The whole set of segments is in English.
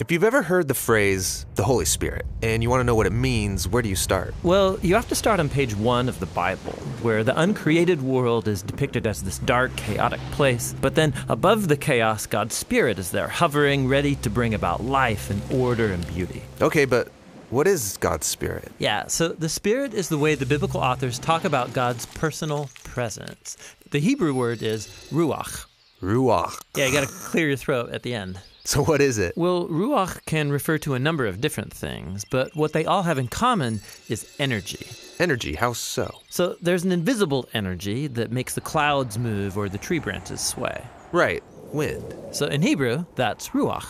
If you've ever heard the phrase the Holy Spirit and you want to know what it means, where do you start? Well, you have to start on page one of the Bible, where the uncreated world is depicted as this dark, chaotic place. But then above the chaos, God's Spirit is there, hovering, ready to bring about life and order and beauty. Okay, but what is God's Spirit? Yeah, so the Spirit is the way the biblical authors talk about God's personal presence. The Hebrew word is ruach. Ruach. Yeah, you got to clear your throat at the end. So, what is it? Well, ruach can refer to a number of different things, but what they all have in common is energy. Energy, how so? So, there's an invisible energy that makes the clouds move or the tree branches sway. Right, wind. So, in Hebrew, that's ruach.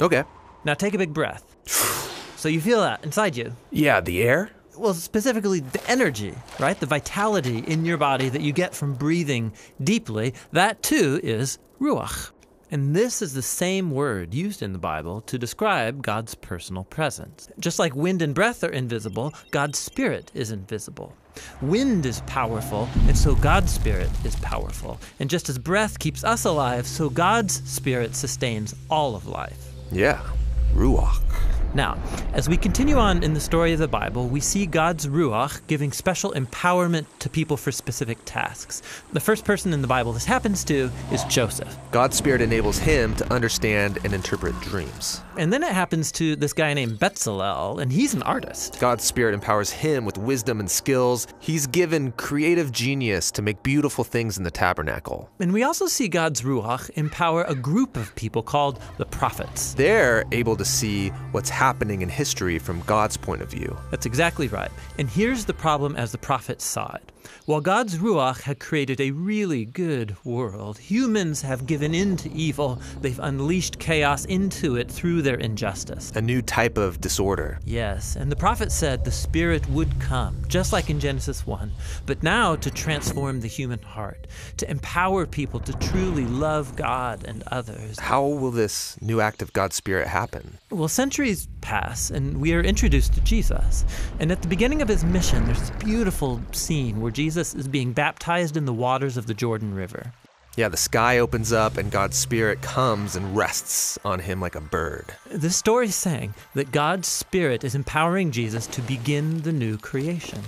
Okay. Now, take a big breath. so, you feel that inside you. Yeah, the air? Well, specifically the energy, right? The vitality in your body that you get from breathing deeply, that too is ruach. And this is the same word used in the Bible to describe God's personal presence. Just like wind and breath are invisible, God's Spirit is invisible. Wind is powerful, and so God's Spirit is powerful. And just as breath keeps us alive, so God's Spirit sustains all of life. Yeah, Ruach. Now, as we continue on in the story of the Bible, we see God's Ruach giving special empowerment to people for specific tasks. The first person in the Bible this happens to is Joseph. God's Spirit enables him to understand and interpret dreams. And then it happens to this guy named Bezalel, and he's an artist. God's Spirit empowers him with wisdom and skills. He's given creative genius to make beautiful things in the tabernacle. And we also see God's Ruach empower a group of people called the prophets. They're able to see what's happening in history from God's point of view. That's exactly right. And here's the problem as the prophets saw it. While God's Ruach had created a really good world, humans have given in to evil. They've unleashed chaos into it through their injustice. A new type of disorder. Yes, and the prophet said the Spirit would come, just like in Genesis 1, but now to transform the human heart, to empower people to truly love God and others. How will this new act of God's Spirit happen? Well, centuries pass, and we are introduced to Jesus. And at the beginning of his mission, there's this beautiful scene where Jesus is being baptized in the waters of the Jordan River. Yeah, the sky opens up and God's Spirit comes and rests on him like a bird. This story is saying that God's Spirit is empowering Jesus to begin the new creation.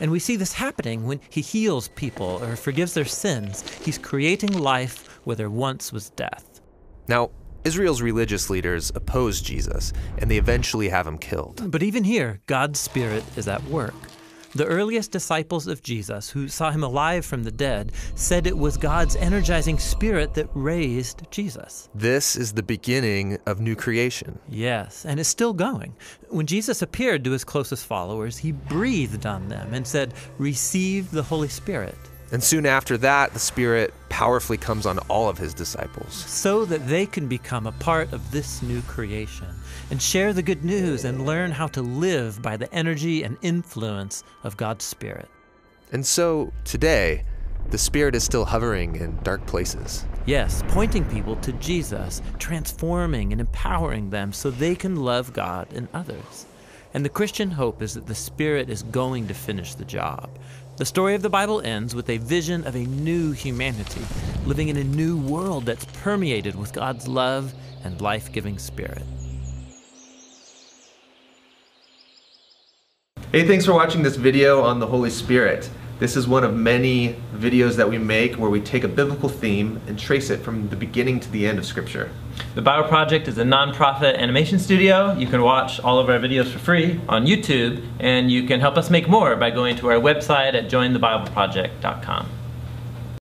And we see this happening when he heals people or forgives their sins. He's creating life where there once was death. Now, Israel's religious leaders oppose Jesus, and they eventually have him killed. But even here, God's Spirit is at work. The earliest disciples of Jesus, who saw him alive from the dead, said it was God's energizing spirit that raised Jesus. This is the beginning of new creation. Yes, and it's still going. When Jesus appeared to his closest followers, he breathed on them and said, Receive the Holy Spirit. And soon after that, the Spirit powerfully comes on all of his disciples. So that they can become a part of this new creation and share the good news and learn how to live by the energy and influence of God's Spirit. And so, today, the Spirit is still hovering in dark places. Yes, pointing people to Jesus, transforming and empowering them so they can love God and others. And the Christian hope is that the Spirit is going to finish the job. The story of the Bible ends with a vision of a new humanity, living in a new world that's permeated with God's love and life giving Spirit. Hey, thanks for watching this video on the Holy Spirit. This is one of many videos that we make where we take a biblical theme and trace it from the beginning to the end of Scripture. The Bible Project is a nonprofit animation studio. You can watch all of our videos for free on YouTube, and you can help us make more by going to our website at jointhebibleproject.com.